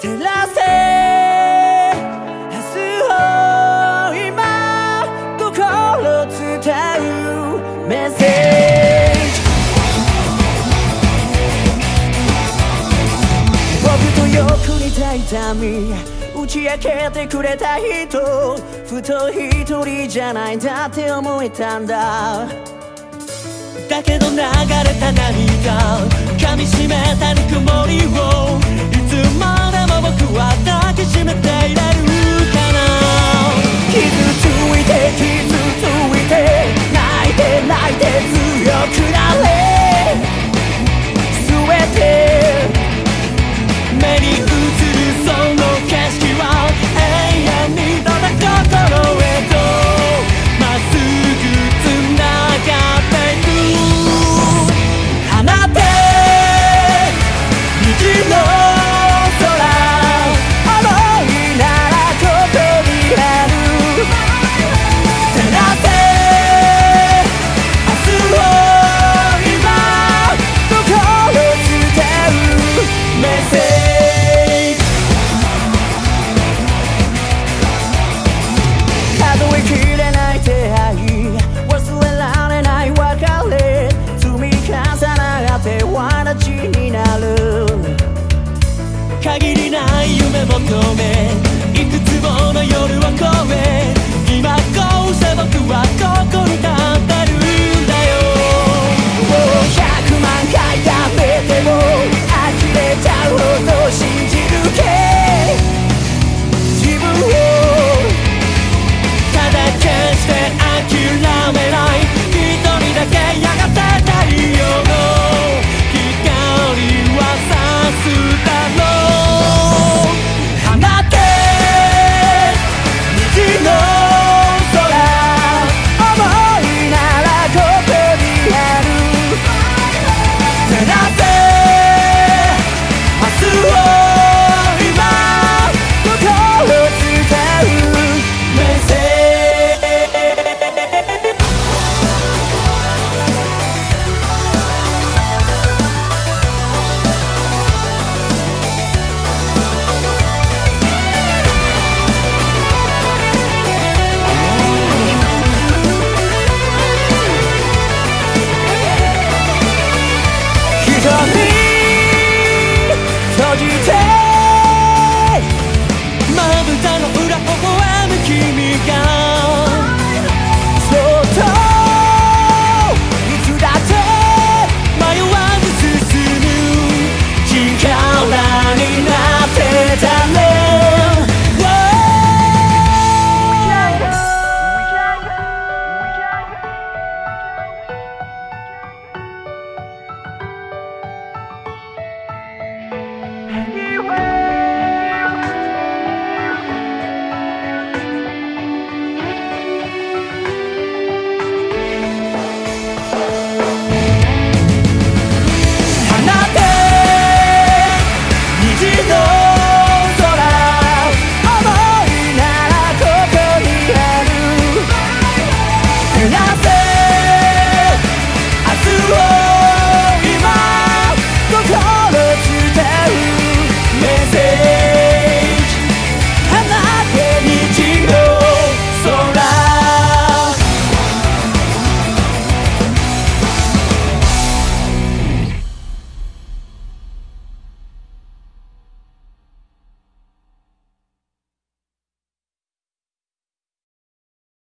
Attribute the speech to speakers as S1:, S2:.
S1: 照らせ。明日を今心伝うメッセージ。僕とよく似た痛み打ち明けてくれた人。ふと一人じゃないんだって思えたんだ。だけど流れた涙噛みしめたぬくもりを tocome.